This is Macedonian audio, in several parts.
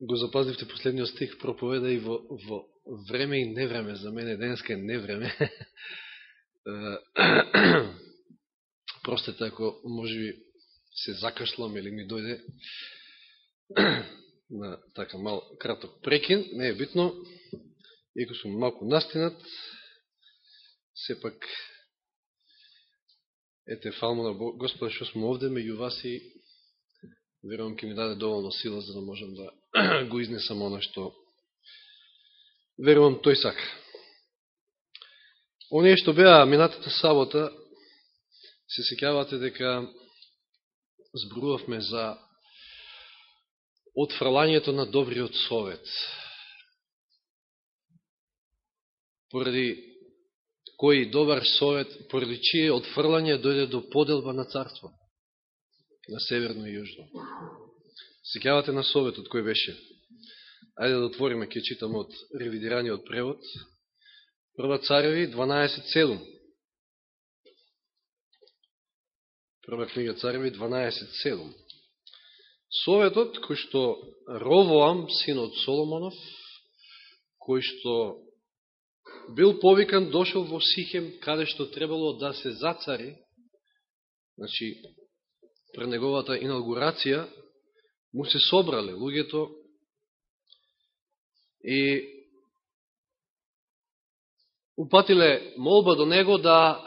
го запазивте последниот стих, проповеда и во, во време и невреме, за мене денеска е невреме. Простете ако може би се закашлам или ми дојде на така мал краток прекин, не е битно, иако сум малку настинат, сепак ете фалмо на Господа што сме овде меѓу вас и верувам ќе ми даде доволно сила за да можам да го изнесам оно што верувам тој сака. Оние што беа минатата сабота, се секјавате дека зборувавме за отфрлањето на добриот совет. Поради кој добар совет, поради чие отфрлање дојде до поделба на царство, на северно и јужно. Секјавате на советот кој беше. Ајде да отвориме, ќе читам од ревидираниот превод. Прва цареви 12.7. Прва книга цареви 12.7. Советот кој што Ровоам, синот Соломонов, кој што бил повикан, дошол во Сихем, каде што требало да се зацари, значи, пред неговата инаугурација, му се собрале луѓето и упатиле молба до него да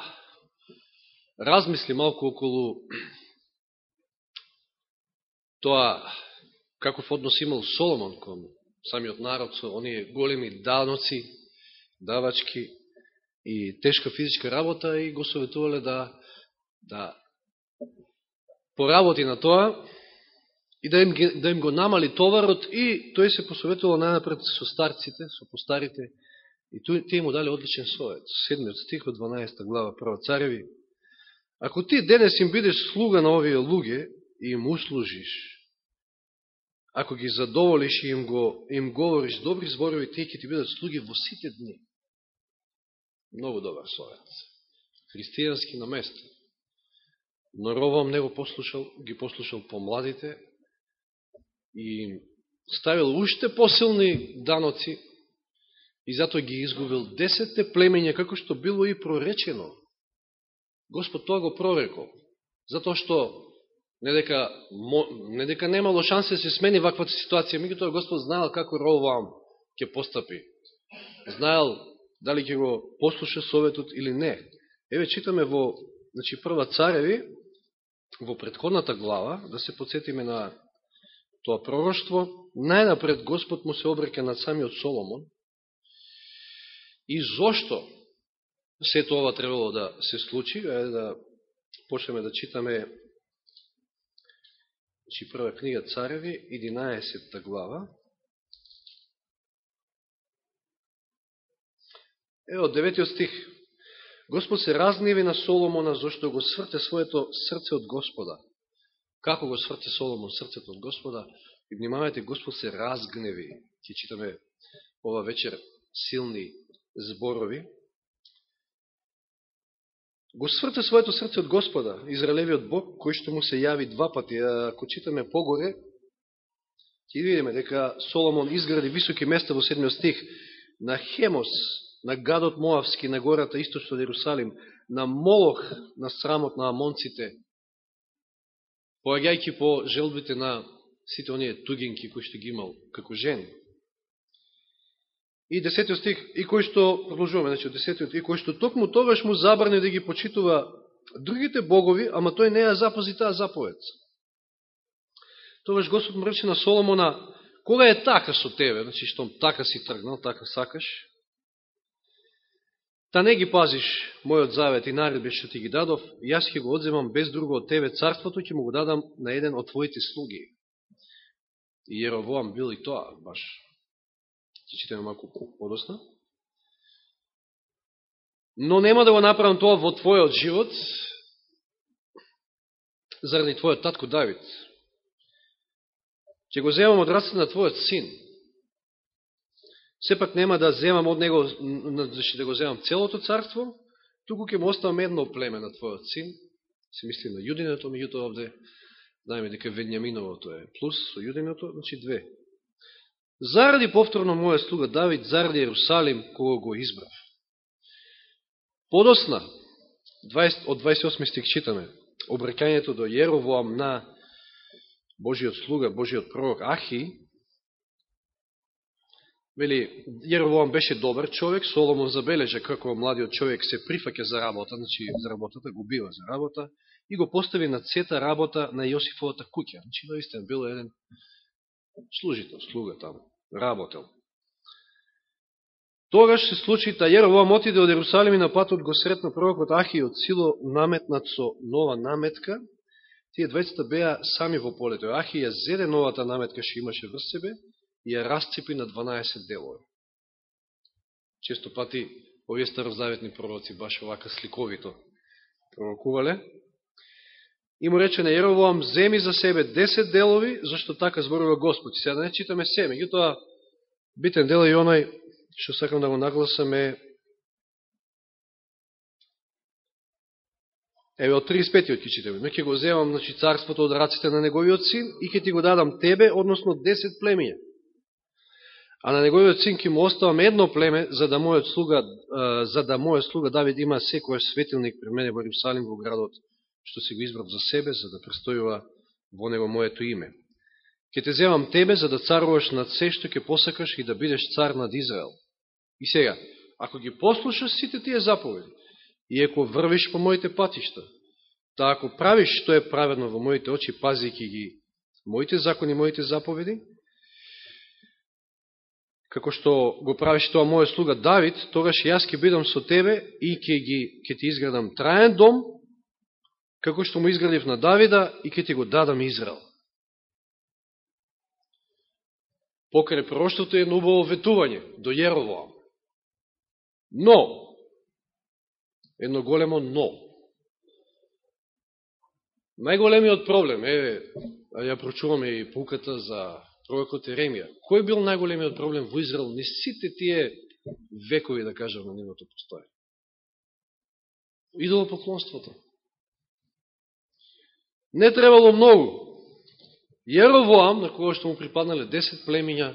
размисли малку околу тоа каков однос имал Соломон кон самиот народ со оние големи даноци, давачки и тешка физичка работа и го советувале да, да поработи на тоа и да им, да им го намали товарот и тој се посоветувал најнапред со старците, со постарите И тие му дали одличен совет. Седмиот стих од 12 глава Прва цареви. Ако ти денес им бидеш слуга на овие луѓе и им услужиш, ако ги задоволиш и им, го, им говориш добри зборови, тие ќе ти бидат слуги во сите дни. Многу добар совет. Христијански на место. Но Ровам не го послушал, ги послушал помладите и ставил уште посилни даноци, и затоа ги изгубил десетте племења, како што било и проречено. Господ тоа го прорекол, затоа што не дека, не дека немало шансе да се смени ваквата ситуација, тоа Господ знаел како Ровам ќе постапи. Знаел дали ќе го послуша советот или не. Еве читаме во значи, прва цареви, во предходната глава, да се подсетиме на тоа пророќство, најнапред Господ му се обрека на самиот Соломон, И зошто сето ова требало да се случи? е да почнеме да читаме значи, прва книга Цареви, 11 глава. Ево, деветиот стих. Господ се разниви на Соломона, зашто го сврте своето срце од Господа. Како го сврте Соломон срцето од Господа? И внимавајте, Господ се разгневи. Ке читаме ова вечер силни зборови, го сврте своето срце од Господа, Израелевиот Бог, кој што му се јави два пати. Ако читаме погоре, ќе видиме дека Соломон изгради високи места во седмиот стих на Хемос, на гадот Моавски, на гората источно од Иерусалим, на Молох, на срамот на амонците, поагајќи по желбите на сите оние тугинки кои што ги имал како жени. И десетиот стих, и кој што, продолжуваме, значи, десетиот, и кој што токму тогаш му забрани да ги почитува другите богови, ама тој не ја запази таа заповед. Тогаш Господ му рече на Соломона, кога е така со тебе, значи, што така си тргнал, така сакаш, та не ги пазиш мојот завет и наредби што ти ги дадов, јас ќе го одземам без друго од тебе царството, ќе му го дадам на еден од твоите слуги. И Јеровоам бил и тоа, баш ќе читаме малку подосна. Но нема да го направам тоа во твојот живот, заради твојот татко Давид. Ќе го земам од раците на твојот син. Сепак нема да земам од него, значи да го земам целото царство, туку ќе му оставам едно племе на твојот син, се мисли на јудиното, меѓуто овде знаеме дека Венјаминовото е плюс со јудиното, значи две заради повторно моја слуга Давид, заради Ерусалим, кого го избрав. Подосна, 20, од 28 стих читаме, обрекањето до Јеровоам на Божиот слуга, Божиот пророк Ахи, Вели, Јеровоам беше добар човек, Соломон забележа како младиот човек се прифаке за работа, значи за работата го бива за работа, и го постави на цета работа на Јосифовата куќа. Значи, наистина, било еден служител, слуга таму, работел. Тогаш се случи, та Јеровоам отиде од Јерусалим и на патот го сретна пророкот Ахи од сило наметнат со нова наметка. Тие двајцата беа сами во полето. Ахи ја зеде новата наметка што имаше врз себе и ја расцепи на 12 делови. Често пати овие старозаветни пророци баш овака сликовито пророкувале. И му рече на Јеровоам, земи за себе 10 делови, зашто така зборува Господ. Сега да не читаме се, меѓутоа битен дел и онај што сакам да го нагласам е Еве од 35-тиот ќе читаме. Ме ќе го земам значи, царството од раците на неговиот син и ќе ти го дадам тебе, односно 10 племија а на неговиот син ќе му оставам едно племе, за да мојот слуга, за да мојот слуга Давид има секој светилник при мене во Иерусалим во градот, што си го избрав за себе, за да престојува во него моето име. Ке те земам тебе, за да царуваш над се што ќе посакаш и да бидеш цар над Израел. И сега, ако ги послушаш сите тие заповеди, и ако врвиш по моите патишта, та ако правиш што е праведно во моите очи, пазики ги моите закони, моите заповеди, како што го правиш тоа мојот слуга Давид, тогаш јас ќе бидам со тебе и ќе ги ќе ти изградам траен дом, како што му изградив на Давида и ќе ти го дадам Израел. Покрај проштото е едно убаво ветување до Јеровоам. Но, едно големо но. Најголемиот проблем, е, ја прочуваме и пуката за пророкот Еремија. Кој бил најголемиот проблем во Израел не сите тие векови, да кажем, на нивото постоje? поклонството. Не требало многу. Јеровоам, на кога што му припаднале 10 племиња,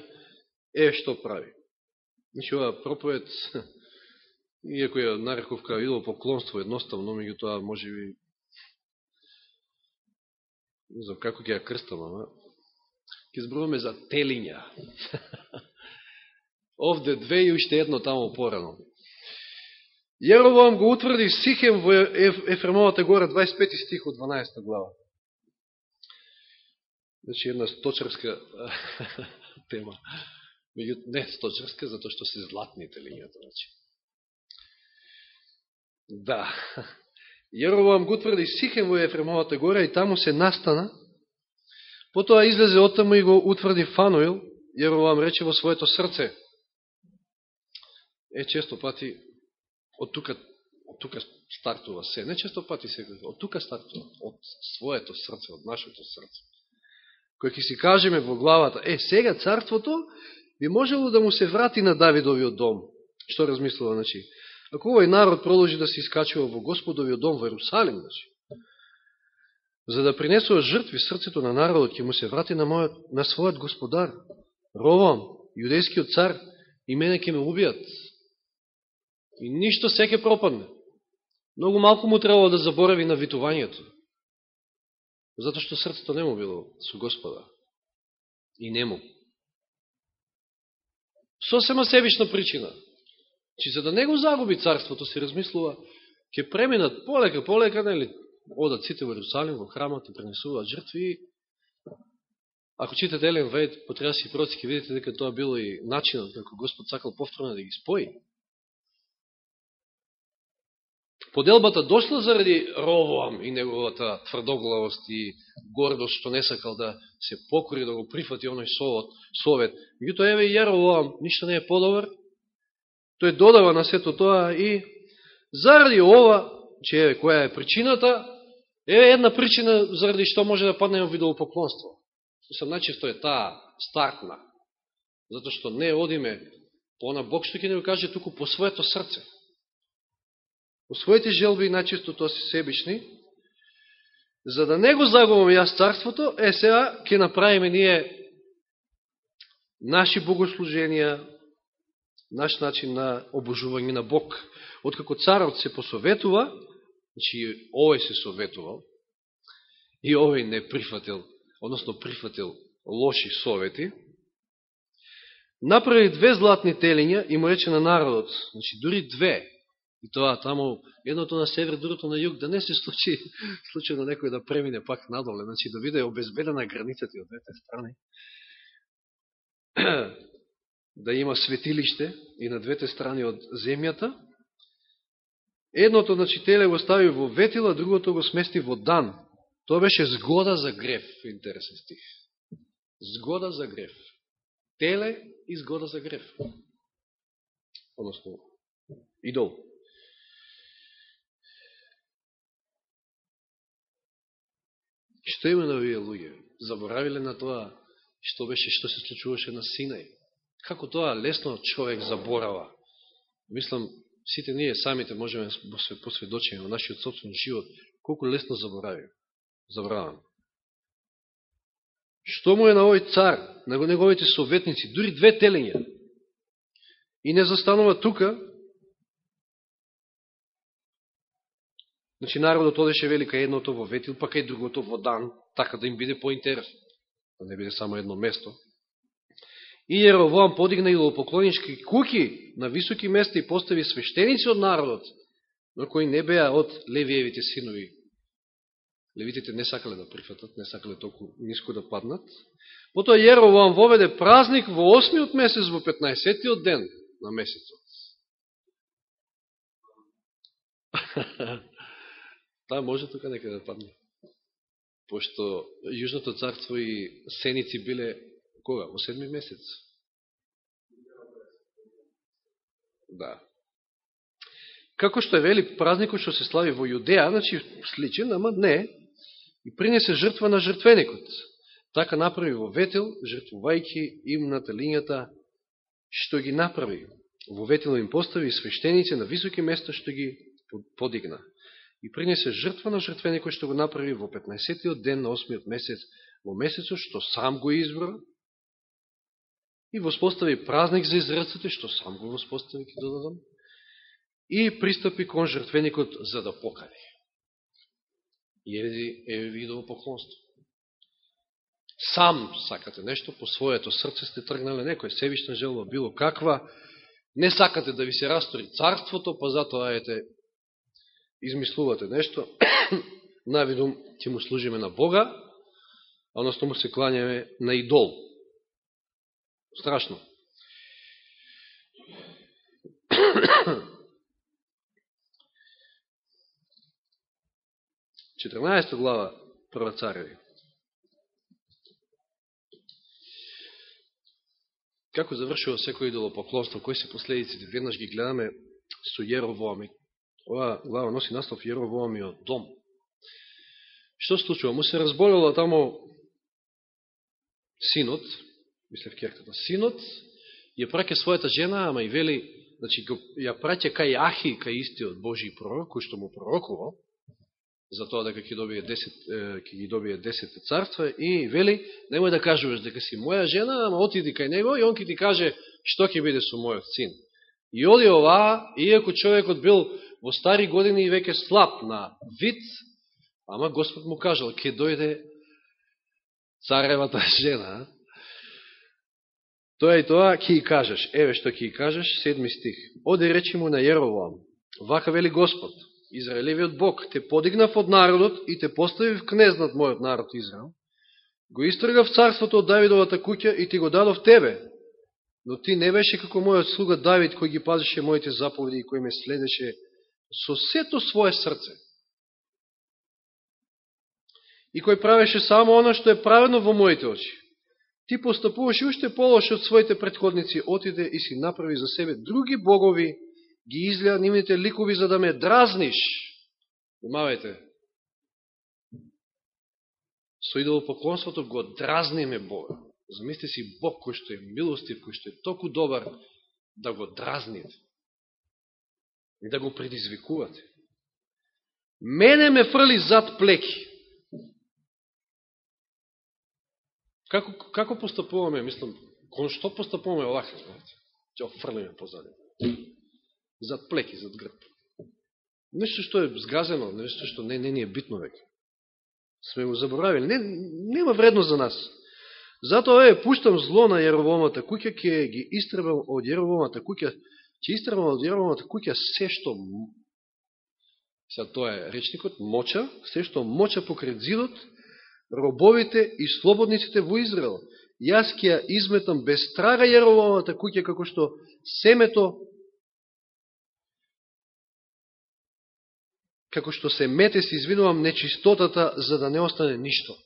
е што прави. Значи, ова проповед, иако ја нареков као поклонство едноставно, меѓу тоа може би не знам како ќе ја крстам, ама ќе зборуваме за телиња. Овде две и уште едно тамо порано. Јеровоам го утврди Сихем во Ефремовата гора, 25 стих од 12 глава. Значи една сточарска тема. Меѓу, не сточарска, затоа што се златни телињата. Значи. Да. Јеровоам го утврди Сихем во Ефремовата гора и таму се настана Потоа излезе оттаму и го утврди Фануил, Јеровоам рече во своето срце. Е, често пати, од тука, од тука стартува се. Не често пати се, од тука стартува, од своето срце, од нашето срце. Кој ќе си кажеме во главата, е, сега царството би можело да му се врати на Давидовиот дом. Што размислува, значи? Ако овој народ продолжи да се искачува во Господовиот дом во Ерусалим, значи, за да принесува жртви срцето на народот, ќе му се врати на, мојот, на својот господар, Ровам, јудејскиот цар, и мене ќе ме убијат. И ништо се ќе пропадне. Многу малку му требало да заборави на витувањето. затоа што срцето не му било со Господа. И не му. Сосема себична причина. Чи за да не го загуби царството, се размислува, ќе преминат полека, полека, нели, одат сите во Иерусалим, во храмот и пренесуваат жртви. Ако читате Елен Вейд потреба си проци, ќе видите дека тоа било и начинот како Господ сакал повторно да ги спои. Поделбата дошла заради Ровоам и неговата тврдоглавост и гордост, што не сакал да се покори, да го прифати оној совет. совет. Меѓутоа, еве и Ровоам, ништо не е подобар. Тој додава на сето тоа и заради ова, че еве, која е причината, Е една причина заради што може да паднеме во идолопоклонство. Мислам, најчесто значи е таа стартна. затоа што не одиме по она Бог што ќе не го каже туку по своето срце. По своите желби најчесто тоа се себични. За да не го загубаме јас царството, е сега ќе направиме ние наши богослуженија, наш начин на обожување на Бог. Откако царот се посоветува, значи овој се советувал, и овој не прифатил, односно прифатил лоши совети, направи две златни телиња и му рече на народот, значи дури две, и тоа таму, едното на север, другото на југ, да не се случи случајно некој да премине пак надоле, значи да биде обезбедена границата од двете страни, да има светилиште и на двете страни од земјата, едното, значи, теле го стави во ветила, другото го смести во дан. Тоа беше згода за греф, интересен стих. Згода за греф. Теле и згода за греф. Односно, идол. Што има на овие луѓе? Заборавиле на тоа што беше, што се случуваше на Синај? Како тоа лесно човек заборава? Мислам, сите ние самите можеме да, да се посведочиме во нашиот собствен живот, колку лесно заборавим. Заборавам. Што му е на овој цар, на неговите советници, дури две телења, и не застанува тука, Значи народот одеше вели кај едното во ветил, па кај другото во дан, така да им биде поинтересно, да не биде само едно место. И Јеровоам подигна идолопоклонички куки на високи места и постави свештеници од народот, но кои не беа од Левиевите синови. Левитите не сакале да прифатат, не сакале толку ниско да паднат. Потоа Јеровоам воведе празник во 8 месец, во 15 ден на месецот. Таа може тука некаде да падне. Пошто Јужното царство и сеници биле кога? Во седми месец. Да. Како што е вели празникот што се слави во Јудеја, значи сличен, ама не, и принесе жртва на жртвеникот. Така направи во Ветел, жртвувајќи им на телињата што ги направи. Во Ветел им постави свештеници на високи места што ги подигна и принесе жртва на жртвеникот што го направи во 15-тиот ден на 8 месец, во месецот што сам го избра, и воспостави празник за изрците, што сам го воспостави, ке додадам, и пристапи кон жртвеникот за да покари. И еди е видово поклонство. Сам сакате нешто, по своето срце сте тргнале некој севишна желба, било каква, не сакате да ви се растори царството, па затоа ете измислувате нешто, навидум ќе му служиме на Бога, а односно му се кланяме на идол. Страшно. Четрнаеста глава Прва цареви. Како завршува секој идолопоклонство, кои се последиците? Веднаш ги гледаме со Јеровоами, Ова глава носи наслов Јеровоамиот дом. Што случува? Му се разболела тамо синот, мислев керката, синот, ја праќа својата жена, ама и вели, значи, ја праќа кај Ахи, кај истиот Божи пророк, кој што му пророкувал, за тоа дека ќе добие 10 ќе ги добие 10 царства и вели немој да кажуваш дека си моја жена, ама отиди кај него и он ќе ти каже што ќе биде со мојот син. И оди ова, иако човекот бил во стари години и веќе слаб на вид, ама Господ му кажал, ќе дојде царевата жена, тоа и тоа ќе и кажеш. Еве што ќе и кажеш, седми стих. Оде речи му на Јеровоам, вака вели Господ, Израелевиот Бог, те подигнав од народот и те поставив кнез над мојот народ Израел, го истргав царството од Давидовата куќа и ти го дадов тебе, но ти не беше како мојот слуга Давид, кој ги пазеше моите заповеди и кој ме следеше со сето свое срце. И кој правеше само оно што е праведно во моите очи. Ти постапуваш уште полош од своите предходници, отиде и си направи за себе други богови, ги излеа нивните ликови за да ме дразниш. Умавајте. Со идолопоклонството го дразниме Бога. Замисли си Бог кој што е милостив, кој што е толку добар, да го дразните и да го предизвикувате. Мене ме фрли зад плеки. Како, како постапуваме, мислам, кон што постапуваме овака, знаете? Ќе офрлиме позади. Зад плеки, зад грб. Нешто што е згазено, нешто што не, не ни е битно веќе. Сме го заборавили. Не, нема вредност за нас. Затоа е, пуштам зло на Јеровомата куќа, ќе ги истребам од Јеровомата куќа, ќе истребам од Јеровомата куќа се што Сега тоа е речникот, моча, се што моча покрет зидот, робовите и слободниците во Израел. Јас ќе ја изметам без трага Јеровомата куќа, како што семето, како што се мете, се извинувам нечистотата, за да не остане ништо.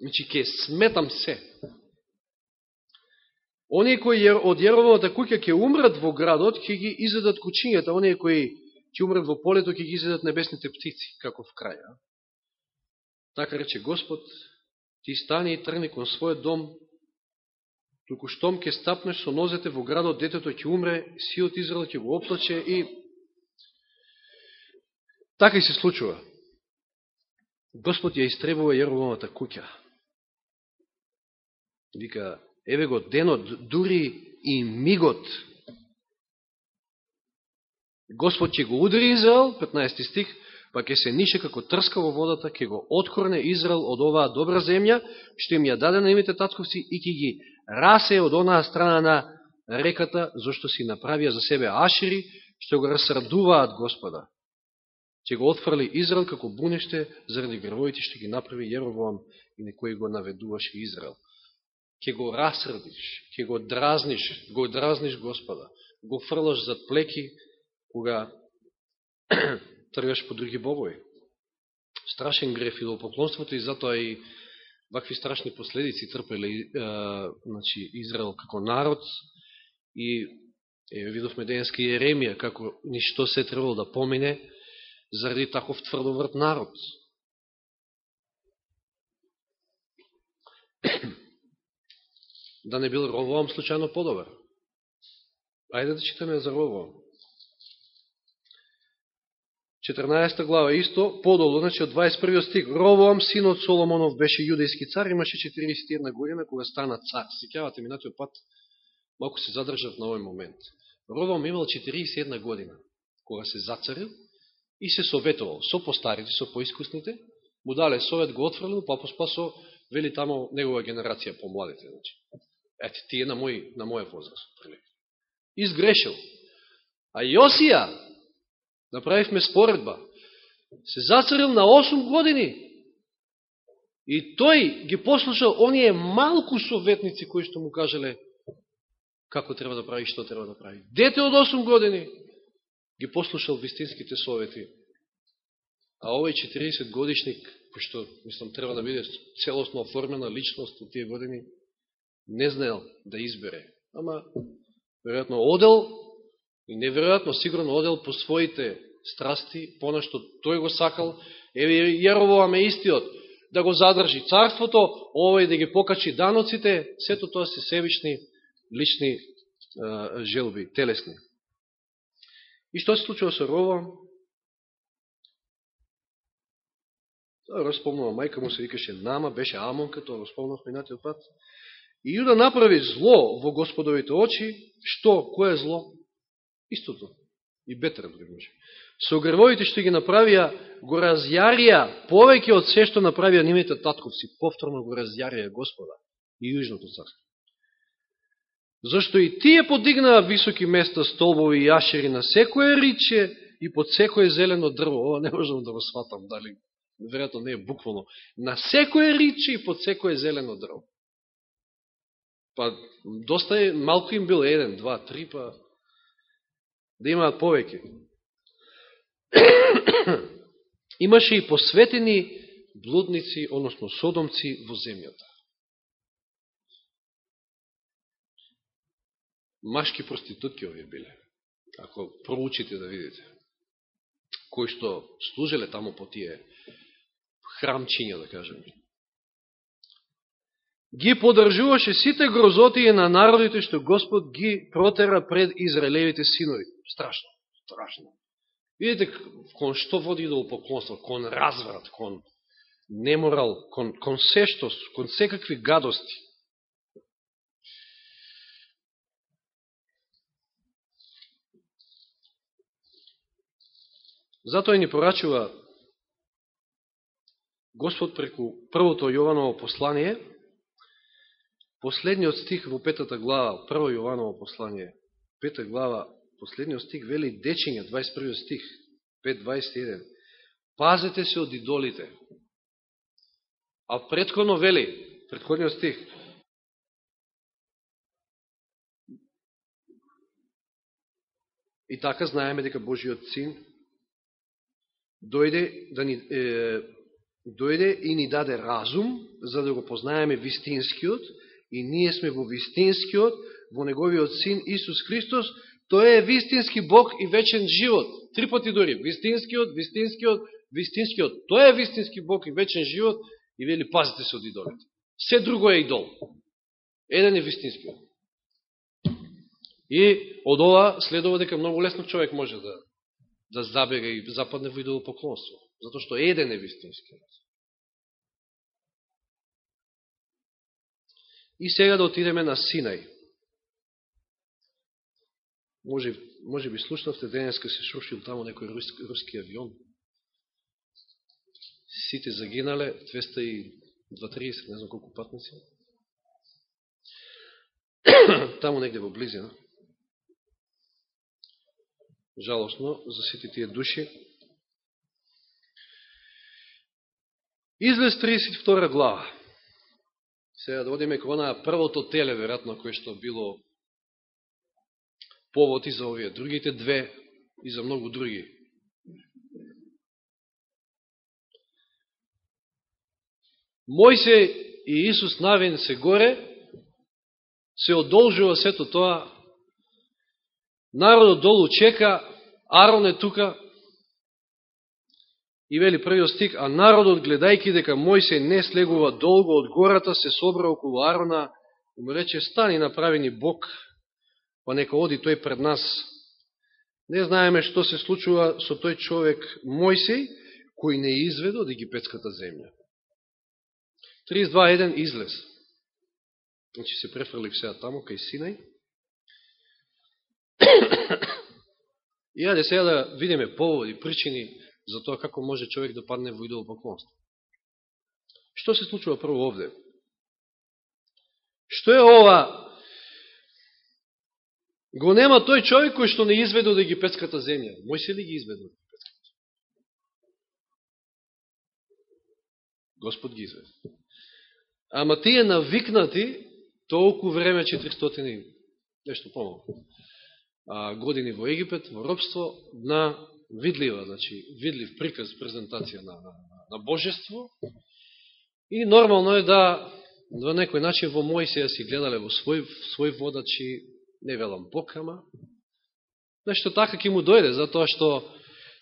Значи, ќе сметам се. Оние кои од Јеровомата куќа ќе умрат во градот, ќе ги изедат кучињата, оние кои ќе умрат во полето, ќе ги изедат небесните птици, како в краја. Така рече Господ, ти стани и тргни кон својот дом, туку штом ќе стапнеш со нозете во градот, детето ќе умре, сиот Израел ќе го оплаче и така и се случува. Господ ја истребува Јерувамата куќа. Вика, еве го денот, дури и мигот Господ ќе го удари Израел, 15 стих, па ќе се нише како трска во водата, ќе го откорне Израел од оваа добра земја, што им ја даде на имите татковци и ќе ги расе од онаа страна на реката, зашто си направија за себе ашири, што го расрадуваат Господа. Ќе го отфрли Израел како бунеште заради грвоите што ги направи Јеровоам и некој го наведуваше Израел. Ќе го расрдиш, ќе го дразниш, го дразниш Господа, го фрлаш зад плеки, кога тргаш по други богови. Страшен греф идолопоклонството и затоа и вакви страшни последици трпеле е, значи, Израел како народ и е, видовме денеска Еремија како ништо се требало да помине заради таков тврдоврт народ. да не бил Ровоам случайно подобар. Ајде да читаме за Ровоам. 14 глава исто, подолу, значи од 21 стих, Ровоам, синот Соломонов, беше јудејски цар, имаше 41 година кога стана цар. Сикјавате минатиот пат, малко се задржав на овој момент. Ровоам имал 41 година, кога се зацарил и се советувал со постарите, со поискусните, му дале совет, го отфрлил, па поспа со, вели тамо негова генерација помладите. Значи. Ете, тие на, мој, на моја возраст. Изгрешил. А Јосија, направивме споредба, се зацарил на 8 години. И тој ги послушал оние малку советници кои што му кажале како треба да прави, што треба да прави. Дете од 8 години ги послушал вистинските совети. А овој 40 годишник, пошто мислам треба да биде целосно оформена личност од тие години, не знаел да избере. Ама, веројатно, одел И неверојатно, сигурно одел по своите страсти, понашто тој го сакал, еве Јеровоам истиот, да го задржи царството, овој да ги покачи даноците, сето тоа се себични, лични е, желби, телесни. И што се случува со Рово? Тоа распомнува, мајка му се викаше Нама, беше Амонка, тоа го минатиот пат. И Јуда направи зло во Господовите очи, што, кој е зло? Истото. И Бетер, други може. Со гревовите што ги направија, го разјарија повеќе од се што направија нивните татковци. Повторно го разјарија Господа и Јужното царство. Зашто и тие подигнаа високи места, столбови и јашери на секое риче и под секое зелено дрво. Ова не можам да го сватам, дали веројатно не е буквално. На секое риче и под секое зелено дрво. Па, доста е, малко им бил еден, два, три, па да имаат повеќе. Имаше и посветени блудници, односно содомци во земјата. Машки проститутки овие биле. Ако проучите да видите. Кои што служеле таму по тие храмчиња, да кажем ги подржуваше сите грозотии на народите што Господ ги протера пред Израелевите синови страшно, страшно. Видите кон што води до упоклонство, кон разврат, кон неморал, кон, кон се што, кон секакви гадости. Затоа ни порачува Господ преку првото Јованово послание, последниот стих во петата глава, прво Јованово послание, пета глава, последниот стих вели дечиња, 21 стих, 5.21. Пазете се од идолите. А предходно вели, предходниот стих, И така знаеме дека Божиот Син дојде, да ни, е, дојде и ни даде разум, за да го познаеме вистинскиот, и ние сме во вистинскиот, во Неговиот Син Исус Христос, тој е вистински Бог и вечен живот. Три пати дори. Вистинскиот, вистинскиот, вистинскиот. Тој е вистински Бог и вечен живот и вели пазите се од идолите. Се друго е идол. Еден е вистинскиот. И од ова следува дека многу лесно човек може да, да забега и западне во идолопоклонство. Зато што еден е вистинскиот. И сега да отидеме на Синај. Може, може би слушнавте, денеска се шушил тамо некој руски, руски авион. Сите загинале, 230, не знам колку патници. Тамо негде во близина жалосно за сите тие души. Излез 32 глава. Сега да одиме кога на првото теле, веројатно, кое што било повод и за овие другите две и за многу други. Мојсе и Исус Навин се горе, се одолжува сето тоа Народот долу чека, Арон е тука, и вели првиот стик, а народот, гледајки дека Мојсе не слегува долго од гората, се собра околу Арона и му рече, стани направени Бог, па нека оди тој пред нас. Не знаеме што се случува со тој човек Мојсей, кој не изведе од египетската земја. 32.1 излез. Значи се префрлив сега таму, кај Синај. И аде сега да видиме поводи, причини за тоа како може човек да падне во идолопоклонство. Што се случува прво овде? Што е ова? Го нема тој човек кој што не изведе од египетската земја. Мој се ли ги изведе од египетската земја? Господ ги изведе. Ама тие навикнати толку време 400 нешто помалку а, години во Египет, во робство, на видлива, значи, видлив приказ, презентација на, на, на божество. И нормално е да, во некој начин, во Мојсија си гледале во свој, свој водачи, не велам Бог, ама, нешто така ќе му дојде, затоа што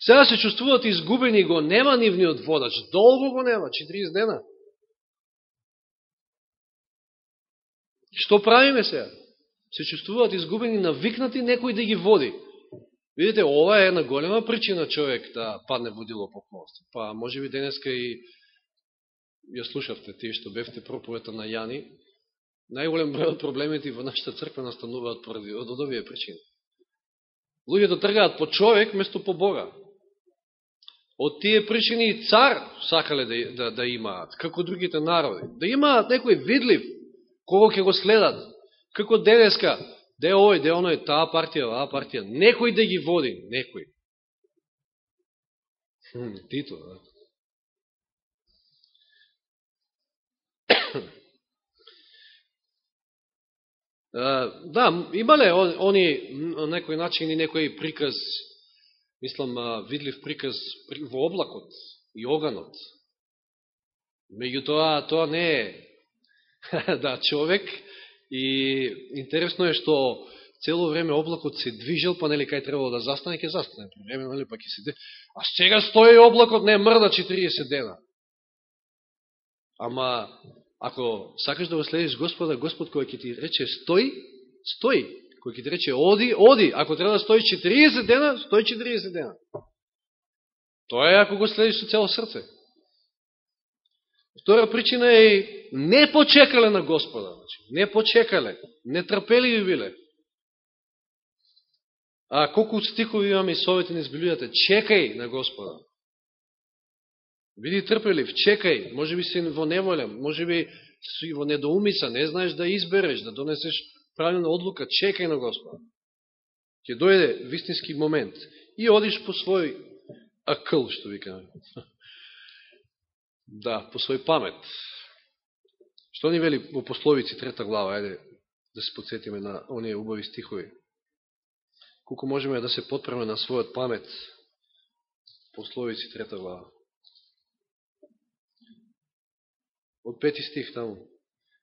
сега се чувствуват изгубени, го нема нивниот водач, долго го нема, 40 дена. Што правиме сега? се чувствуваат изгубени, навикнати некој да ги води. Видите, ова е една голема причина човек да падне во поклонство. Па, може би денеска и ја слушавте тие што бевте проповета на Јани, најголем број од проблемите во нашата црква настануваат поради од овие причини. Луѓето тргаат по човек место по Бога. Од тие причини и цар сакале да, да, да имаат, како другите народи. Да имаат некој видлив, кого ќе го следат. Како денеска, де овој, де оној, таа партија, оваа партија, некој да ги води, некој. Хм, Тито, да. Да, имале они на некој начин и некој приказ, мислам, видлив приказ во облакот и оганот. Меѓутоа, тоа, не е да човек И интересно е што цело време облакот се движел, па нели кај требало да застане, ќе застане. По време, нели, па ќе се А сега стои облакот, не мрда 40 дена. Ама, ако сакаш да го следиш Господа, Господ кој ќе ти рече „стој, стој“, Кој ќе ти рече оди, оди. Ако треба да стои 40 дена, стои 40 дена. Тоа е ако го следиш со цело срце. Втора причина е не почекале на Господа. Значи, не почекале, не трпеливи биле. А колку стихови имаме и совети не збилюјате? Чекај на Господа. Биди трпелив, чекај, може би си во неволја, може би си во недоумица, не знаеш да избереш, да донесеш правилна одлука, чекај на Господа. Ќе дојде вистински момент и одиш по свој акъл, што викаме. Да, по свој памет. Што ни вели во пословици, трета глава, ајде да се подсетиме на оние убави стихови. Колку можеме да се подпреме на својот памет, пословици, трета глава. Од пети стих таму.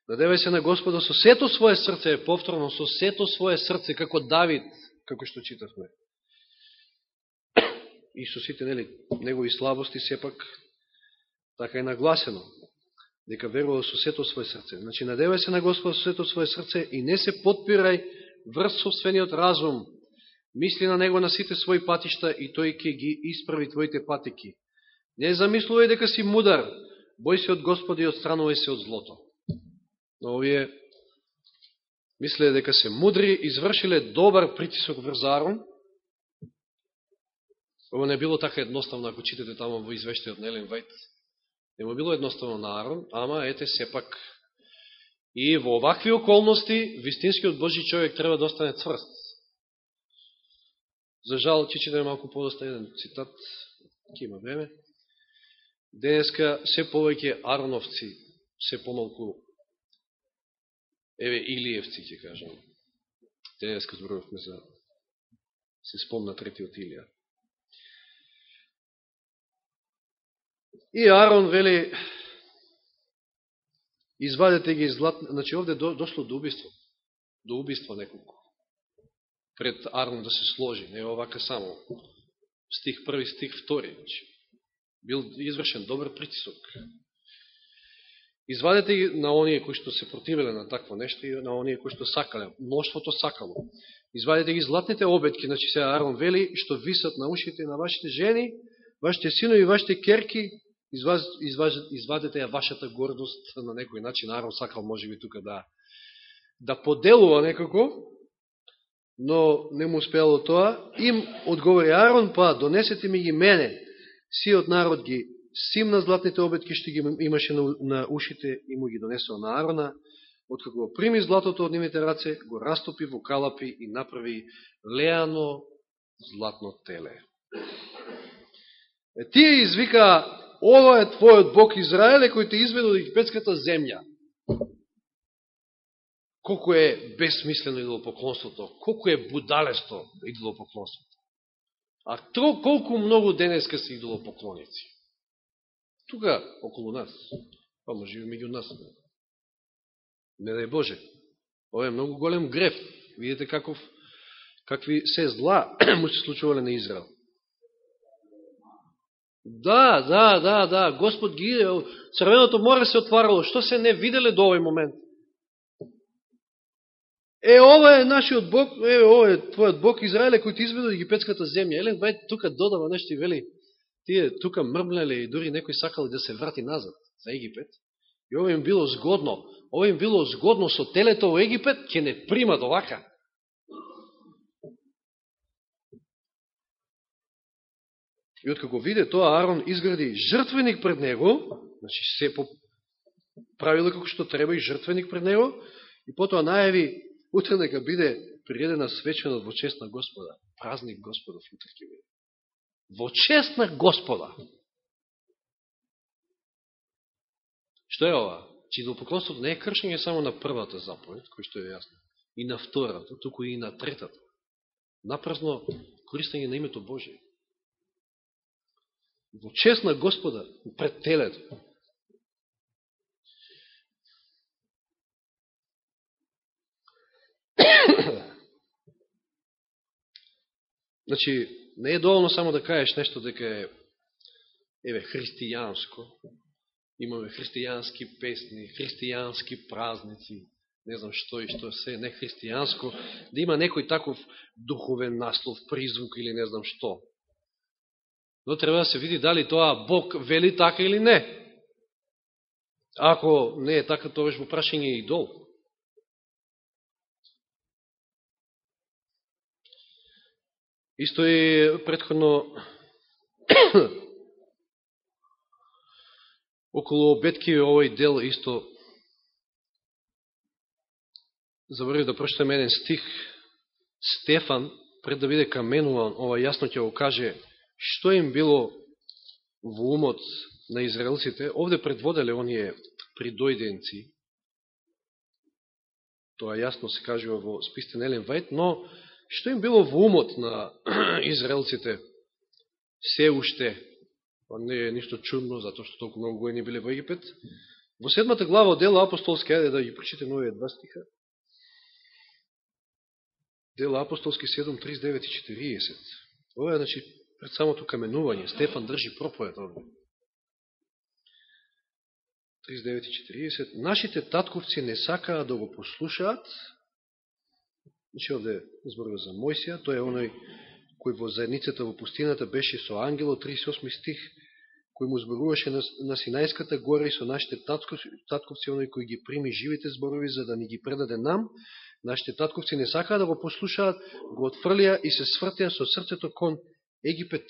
Надевај се на Господа со сето свое срце, повторно, со сето свое срце, како Давид, како што читавме. И со сите нели, негови слабости, сепак, така е нагласено, дека верува со сето свое срце. Значи, надевај се на Господа со сето свое срце и не се подпирај врз собствениот разум. Мисли на Него на сите своји патишта и тој ќе ги исправи твоите патики. Не замислувај дека си мудар, бој се од Господи и отстранувај се од злото. Но овие мисле дека се мудри, извршиле добар притисок врз Арон. Ово не било така едноставно, ако читате тамо во извештајот на Елен Вајт. Не му било едноставно на Арон, ама ете сепак и во овакви околности вистинскиот Божи човек треба да остане цврст. За жал, че читаме малку подоста еден цитат, ќе има време. Денеска се повеќе Ароновци, се помалку Еве Илиевци ќе кажам. Денеска зборувавме за се спомна третиот Илија. И Арон вели извадете ги злат, значи овде до, дошло до убиство. До убиство неколку. Пред Арон да се сложи, не овака само. Стих први, стих втори. Значи, бил извршен добар притисок Извадете ги на оние кои што се противеле на такво нешто и на оние кои што сакале. Мноштвото сакало. Извадете ги златните обетки, значи се Арон вели, што висат на ушите на вашите жени, вашите синови, вашите керки, изваз, изваз, извадете ја вашата гордост на некој начин. Арон сакал може би тука да, да поделува некако, но не му успеало тоа. Им одговори Арон, па донесете ми ги мене, сиот народ ги симна златните обетки што ги имаше на, на ушите и му ги донесува на Арона, откако го прими златото од нивните раце, го растопи во калапи и направи леано златно теле. Е, тие извика, ова е твојот Бог Израеле, кој те изведе од египетската земја. Колко е безсмислено идолопоклонството, колко е будалесто да идолопоклонството. А то колку многу денеска се идолопоклоници тука околу нас, па може и меѓу нас. Не дај Боже. Ова е многу голем греф. Видите каков, какви се зла му се случувале на Израел. Да, да, да, да, Господ ги, Црвеното море се отварало, што се не виделе до овој момент? Е, ова е нашиот Бог, е, ова е твојот Бог Израеле, кој ти изведе египетската земја. Елен бај тука додава нешто и вели, тие тука мрмлеле и дури некој сакал да се врати назад за Египет. И ова им било згодно. Ова им било згодно со телето во Египет, ќе не примат овака. И откако виде тоа, Арон изгради жртвеник пред него, значи се по правило како што треба и жртвеник пред него, и потоа најави утре нека биде приредена свечена во чест на Господа. Празник Господов утре ќе биде во чест на Господа. Што е ова? Че не е кршење само на првата заповед, кој што е јасно, и на втората, туку и на третата. Напразно користење на името Божие. Во чест на Господа, пред телето. значи, Не е доволно само да кажеш нешто дека е еве христијанско. Имаме христијански песни, христијански празници, не знам што и што се не христијанско, да има некој таков духовен наслов, призвук или не знам што. Но треба да се види дали тоа Бог вели така или не. Ако не е така, тоа во прашање идол. Исто и предходно околу обетки овој дел исто заборив да прочитам еден стих Стефан, пред да биде каменуван, ова јасно ќе го каже што им било во умот на израелците. Овде предводеле оние придојденци, тоа јасно се кажува во спистен Елен Вајт, но што им било во умот на израелците се уште, па не е ништо чудно, затоа што толку многу гојни биле во Египет. Во седмата глава од Дела апостолски, ајде да ги прочитаме овие два стиха. Дела апостолски 7, 39 и 40. Ова е, значи, пред самото каменување. Стефан држи проповед овде. 39 и 40. Нашите татковци не сакаа да го послушаат. Значи, овде зборува за Мојсија. Тој е оној кој во заедницата во пустината беше со ангело, 38 стих, кој му зборуваше на, на Синајската гора и со нашите татковци, татковци, оној кој ги прими живите зборови за да ни ги предаде нам, нашите татковци не сакаа да го послушаат, го отфрлија и се свртија со срцето кон Египет.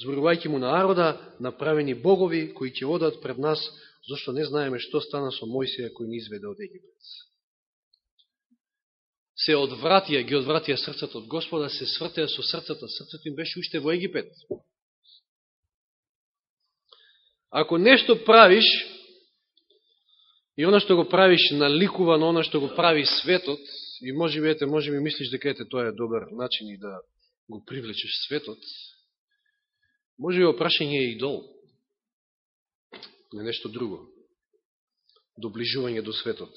Зборувајќи му на народа, направени богови, кои ќе одат пред нас, зашто не знаеме што стана со Мојсија кој ни изведе од Египет се одвратија, ги одвратија срцето од Господа, се свртеа со срцата, срцето им беше уште во Египет. Ако нешто правиш, и оно што го правиш наликува на оно што го прави светот, и може би, ете, може би мислиш дека ете, тоа е добар начин и да го привлечеш светот, може би опрашање е идол, не нешто друго, доближување до светот.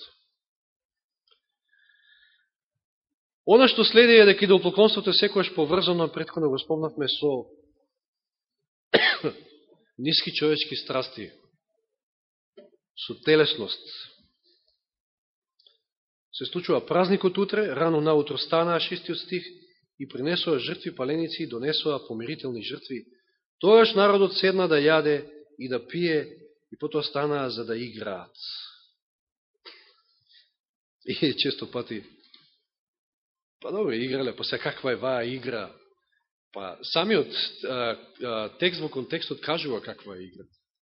Оно што следи е дека идолопоклонството е секојаш поврзано, предходно го спомнавме, со ниски човечки страсти, со телесност. Се случува празникот утре, рано наутро станаа шестиот стих и принесоа жртви паленици и донесоа помирителни жртви. Тојаш народот седна да јаде и да пие и потоа станаа за да играат. И често пати Па добро, играле, па се каква е ваа игра. Па самиот а, а, текст во контекстот кажува каква е игра.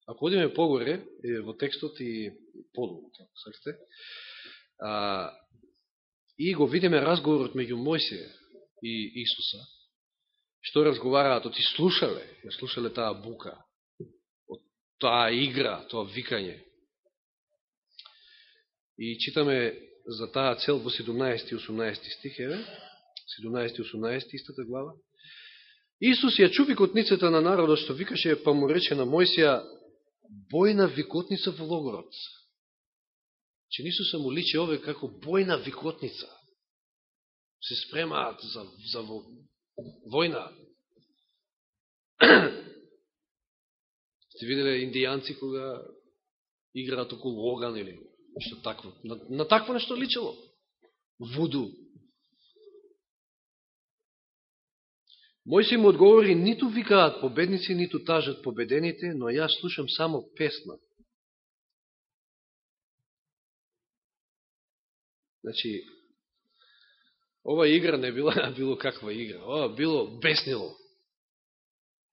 Ако одиме погоре, е, во текстот и подолу, како сакате, а, и го видиме разговорот меѓу Мојсија и Исуса, што разговараат, оти слушале, ја слушале таа бука, од таа игра, тоа викање. И читаме за таа цел во 17 и 18 стих, еве, 17 и 18 истата глава. Исус ја чуви котницата на народот, што викаше, па му рече на Мојсија, бојна викотница во логорот. Че Исуса му личи ове како бојна викотница. Се спремаат за, за во, војна. Сте виделе индијанци кога играат околу оган или Нешто такво. На, на такво нешто личело. Вуду. Мојси му одговори, ниту викаат победници, ниту тажат победените, но јас слушам само песна. Значи, ова игра не била било каква игра. Ова било беснило.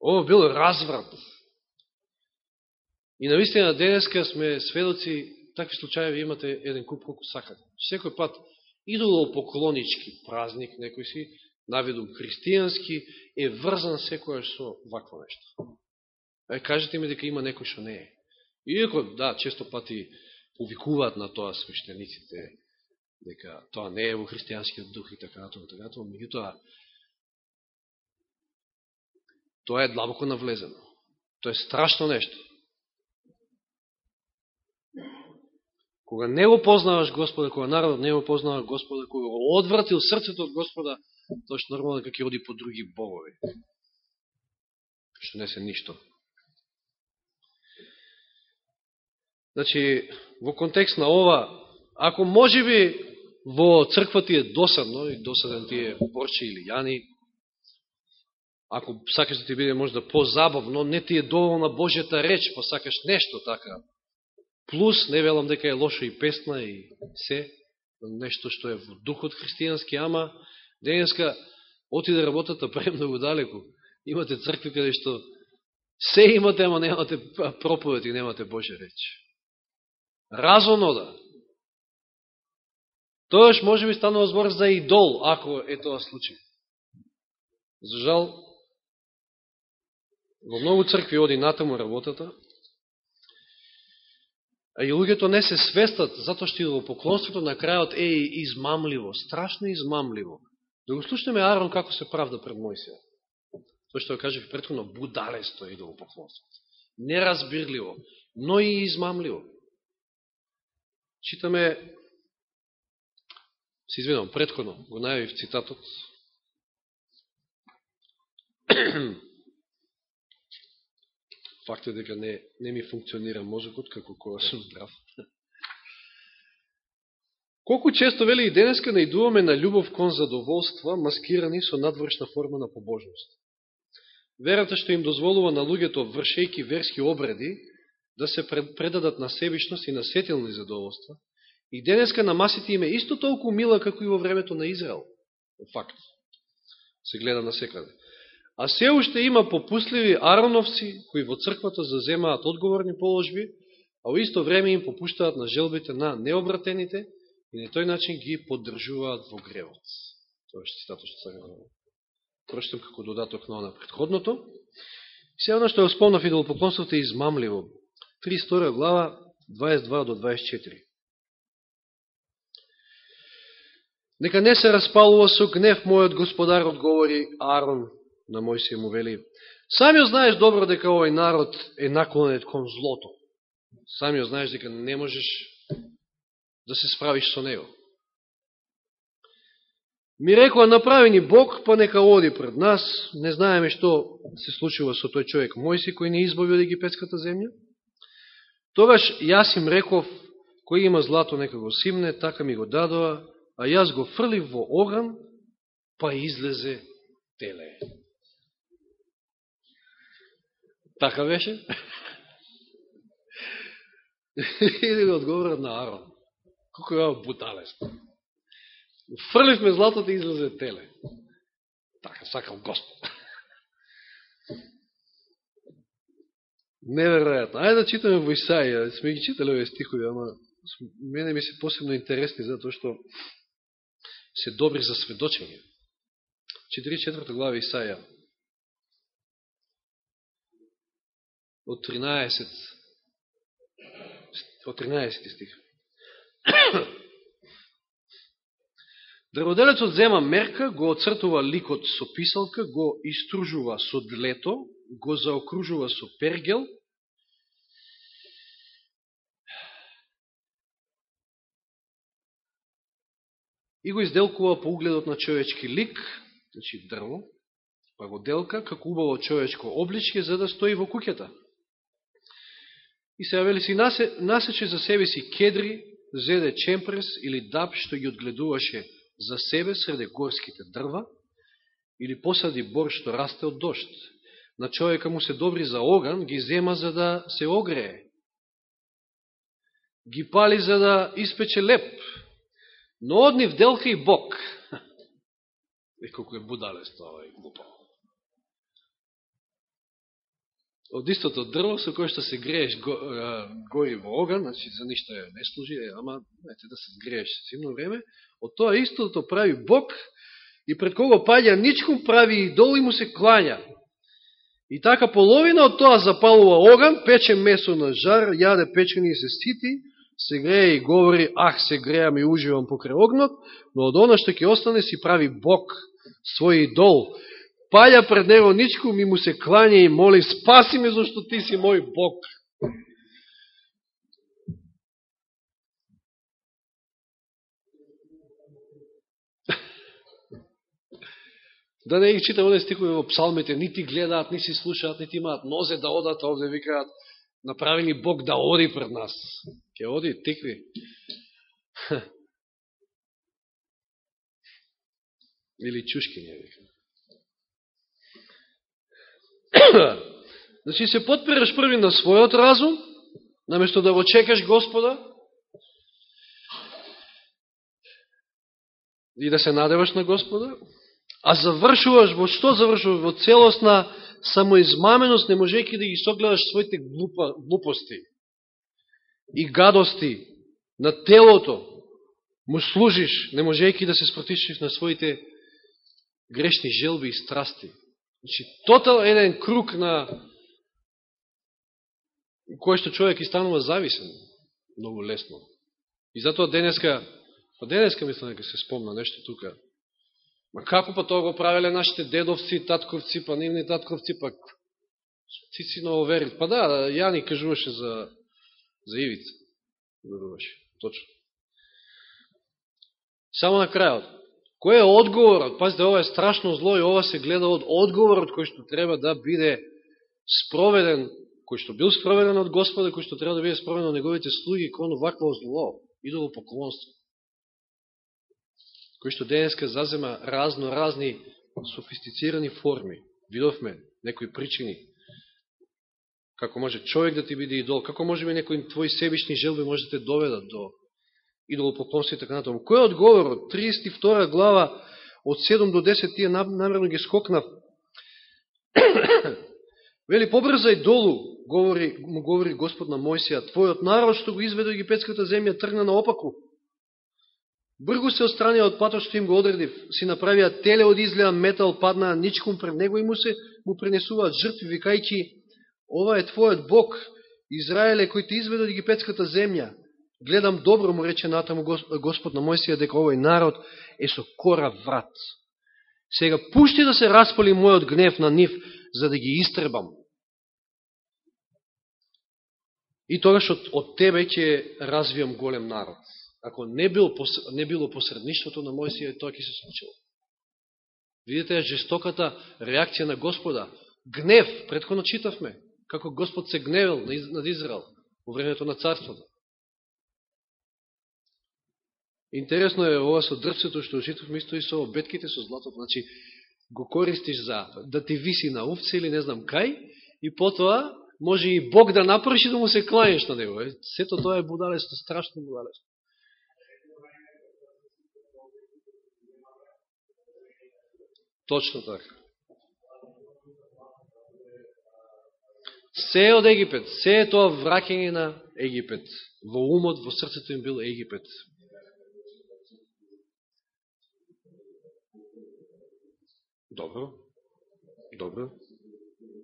Ова било разврат. И наистина денеска сме сведоци такви случаеви имате еден куп колку сакате. Секој пат идолопоклонички празник, некој си, навидум христијански, е врзан секојаш со вакво нешто. Е, кажете ми дека има некој што не е. Иако, да, често пати повикуваат на тоа свештениците, дека тоа не е во христијанскиот дух и така натаму, така натаму, меѓутоа, тоа е длабоко навлезено. Тоа е страшно нешто. Кога не го познаваш Господа, кога народот не го познава Господа, кога го одвратил срцето од Господа, тоа што нормално како ќе оди по други богови. Што не се ништо. Значи, во контекст на ова, ако може би во црква ти е досадно, и досаден ти е борче или јани, ако сакаш да ти биде можда по-забавно, не ти е доволна Божјата реч, па сакаш нешто така Плюс, не велам дека е лошо и песна и се, нешто што е во духот христијански, ама Денеска отиде работата премногу далеку. Имате цркви каде што се имате, ама немате проповед и немате Божја реч. Разон Тоа да. Тоаш може би станува збор за идол, ако е тоа случај. За жал, во многу цркви оди натаму работата, и луѓето не се свестат, затоа што идолопоклонството на крајот е измамливо, страшно измамливо. Да го слушнеме Арон како се правда пред Мојсија. Тоа што кажех предходно, будалесто е идолопоклонството. Неразбирливо, но и измамливо. Читаме се извинам, предходно го најавив цитатот. Факт е дека не, не ми функционира мозокот како кога сум здрав. Колку често, вели и денеска, наидуваме на љубов кон задоволства, маскирани со надвршна форма на побожност. Верата што им дозволува на луѓето, вршејки верски обреди, да се предадат на себишност и на светилни задоволства, И денеска на масите име исто толку мила како и во времето на Израел. Факт. Се гледа на секаде. А се уште има попусливи ароновци, кои во црквата заземаат одговорни положби, а во исто време им попуштаат на желбите на необратените и на тој начин ги поддржуваат во гревот. Тоа е цитато што сега прочитам како додаток на она предходното. Се оно што ја спомнав идолопоклонството е измамливо. 32 глава, 22 до 24. Нека не се распалува со гнев мојот господар, одговори Арон на Мојсија му вели. Самиот знаеш добро дека овој народ е наклонет кон злото. Самиот знаеш дека не можеш да се справиш со него. Ми рекоа, направи ни Бог, па нека оди пред нас. Не знаеме што се случува со тој човек Мојси, кој не избави од египетската земја. Тогаш јас им реков, кој има злато, нека го симне, така ми го дадоа, а јас го фрлив во оган, па излезе теле. Така беше? Иде го да одговорат на Арон. Колко е буталест. Фрливме златото и излезе теле. Така, сакам Господ. Неверојатно. Ајде да читаме во Исаија. Сме ги читали овие стихови, ама мене ми се посебно интересни, затоа што се добри за сведочење. 44 глава Исаја од 13 од 13 стих. Дрводелецот зема мерка, го оцртува ликот со писалка, го истружува со длето, го заокружува со пергел, и го изделкува по угледот на човечки лик, значи дрво, па го делка како убаво човечко обличке за да стои во куќата. И се јавели си насе, насече за себе си кедри, зеде чемпрес или даб што ги одгледуваше за себе среде горските дрва, или посади бор што расте од дошт. На човека му се добри за оган, ги зема за да се огрее. Ги пали за да испече леп, Но од нив делка и Бог. Е, колко е будалест това и глупаво. Од истото дрво со кое што се грееш го, гори во оган, значи за ништо не служи, ама знаете, да се грееш симно време, од тоа истото прави Бог и пред кого паѓа ничком прави идол и му се клања. И така половина од тоа запалува оган, пече месо на жар, јаде печени и се стити, се грее и говори, ах, се греам и уживам покрај огнот, но од оно што ќе остане си прави Бог, свој идол. Паја пред него ничко, ми му се кланя и моли, спаси ме, зашто ти си мој Бог. Да не ги читам оне стихови во псалмите, нити гледаат, нити слушаат, нити имаат нозе да одат овде, викаат, направени Бог да оди пред нас. Ке оди, тикви. Или чушки не вика. Значи се подпираш први на својот разум, наместо да го чекаш Господа, и да се надеваш на Господа, а завршуваш, во што завршуваш? Во целосна самоизмаменост, не можејќи да ги согледаш своите глупа, глупости и гадости на телото, му служиш, не можејќи да се спротишиш на своите грешни желби и страсти. Значи, тотал еден круг на кој што човек и станува зависен многу лесно. И затоа денеска, па денеска мислам дека се спомна нешто тука. Ма како па тоа го правеле нашите дедовци, татковци, па нивни татковци, па ти си нововери. Па да, Јани кажуваше за, за Ивица. Говоруваше, точно. Само на крајот. Кој е одговорот? Пазите, ова е страшно зло и ова се гледа од одговорот кој што треба да биде спроведен, кој што бил спроведен од Господа, кој што треба да биде спроведен од неговите слуги кон вакво зло, идолопоклонство. Кој што денеска зазема разно разни софистицирани форми. Видовме некои причини. Како може човек да ти биде идол, како може би некои твои себични желби може да те доведат до идолопоклонство и така натаму. Кој е одговорот? 32 глава од 7 до 10 тие намерно ги скокнав. Вели, побрзај долу, говори, му говори Господ на Мојсија, твојот народ што го изведе египетската земја тргна на опаку. Бргу се отстранија од патот што им го одредив, си направија теле од изгледа метал, паднаа ничком пред него и му се му пренесуваат жртви, викајќи, ова е твојот Бог, Израеле, кој те изведе од египетската земја гледам добро, му рече натаму Господ на Мојсија, дека овој народ е со кора врат. Сега пушти да се распали мојот гнев на нив, за да ги истребам. И тогаш од, од тебе ќе развијам голем народ. Ако не, бил, не било посредништвото на Мојсија, тоа ќе се случило. Видите ја жестоката реакција на Господа. Гнев, предходно читавме, како Господ се гневил над Израел во времето на царството. Интересно е ова со дрвцето што очитавме исто и со обетките со златот, Значи, го користиш за да ти виси на овце или не знам кај, и потоа може и Бог да напрши да му се кланеш на него. Сето тоа е будалесто, страшно будалесто. Точно така. Се од Египет, се е тоа вракење на Египет. Во умот, во срцето им бил Египет. Добро. Добро.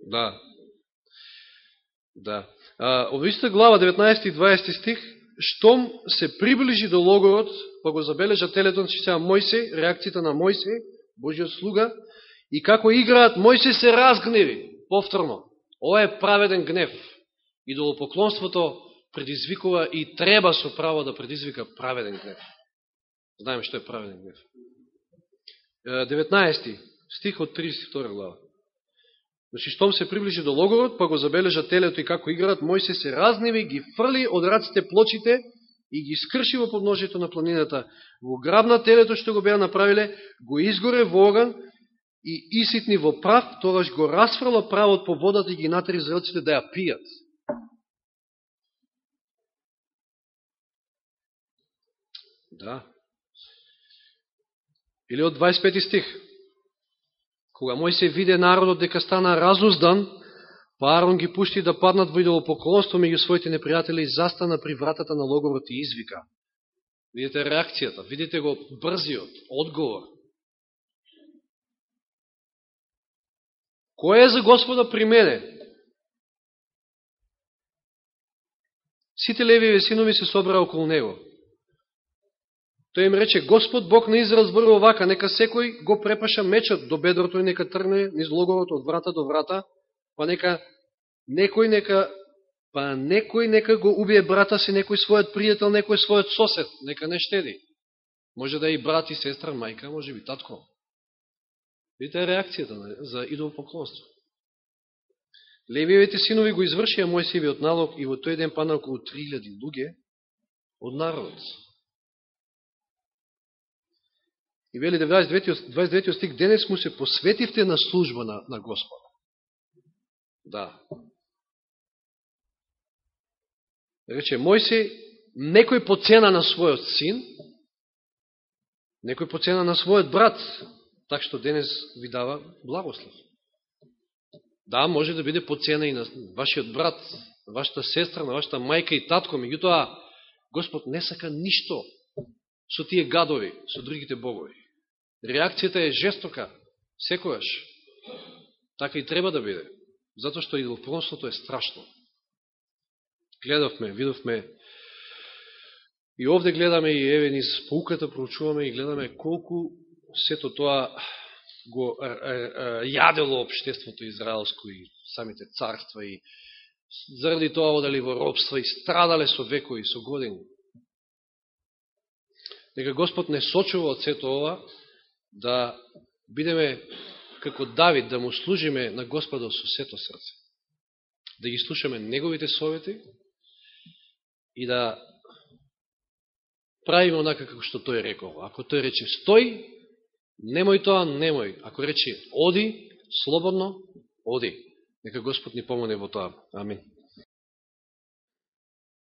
Да. Да. А, истата глава, 19 и 20 стих, штом се приближи до логорот, па го забележа телетон че сега Мојсе, реакцијата на Мојсе, Божиот слуга, и како играат, Мојсе се разгневи, повторно. Ова е праведен гнев. Идолопоклонството предизвикува и треба со право да предизвика праведен гнев. Знаеме што е праведен гнев. 19 стих од 32 глава. Значи, штом се приближи до логорот, па го забележа телето и како играат, Мојсе се разневи, ги фрли од раците плочите и ги скрши во подножието на планината. Во грабна телето што го беа направиле, го изгоре во оган и иситни во прав, тогаш го расфрла правот по водата и ги натери зрелците да ја пијат. Да. Или од 25 стих. Кога мој се виде народот дека стана разуздан, па Арон ги пушти да паднат во идолопоклонство меѓу своите непријатели и застана при вратата на логорот и извика. Видите реакцијата, видите го брзиот одговор. Кој е за Господа при мене? Сите левиеви синови се собраа околу него. Тој им рече, Господ Бог на Израел зборува вака, нека секој го препаша мечот до бедрото и нека трне низ логовото од врата до врата, па нека некој нека па некој нека го убие брата си, некој својот пријател, некој својот сосед, нека не штеди. Може да е и брат и сестра, мајка, може би татко. Видите реакцијата за идол поклонство. Левиевите синови го извршија Мојсивиот налог и во тој ден пана околу 3000 луѓе од народот. И вели 29, 29 стих, денес му се посветивте на служба на, на Господа. Да. Рече, мој се некој по цена на својот син, Некој по цена на својот брат, так што денес ви дава благослов. Да, може да биде по цена и на вашиот брат, на вашата сестра, на вашата мајка и татко, меѓутоа Господ не сака ништо со тие гадови, со другите богови. Реакцијата е жестока, секојаш. Така и треба да биде. Затоа што идолопоклонството е страшно. Гледавме, видовме и овде гледаме и еве низ поуката проучуваме и гледаме колку сето тоа го јадело обштеството израелско и самите царства и заради тоа одали во робство и страдале со векови, со години. Нека Господ не сочува од сето ова да бидеме како Давид, да му служиме на Господа со сето срце. Да ги слушаме неговите совети и да правиме онака како што тој рекол. Ако тој рече стој, немој тоа, немој. Ако рече оди, слободно, оди. Нека Господ ни помоне во тоа. Амин.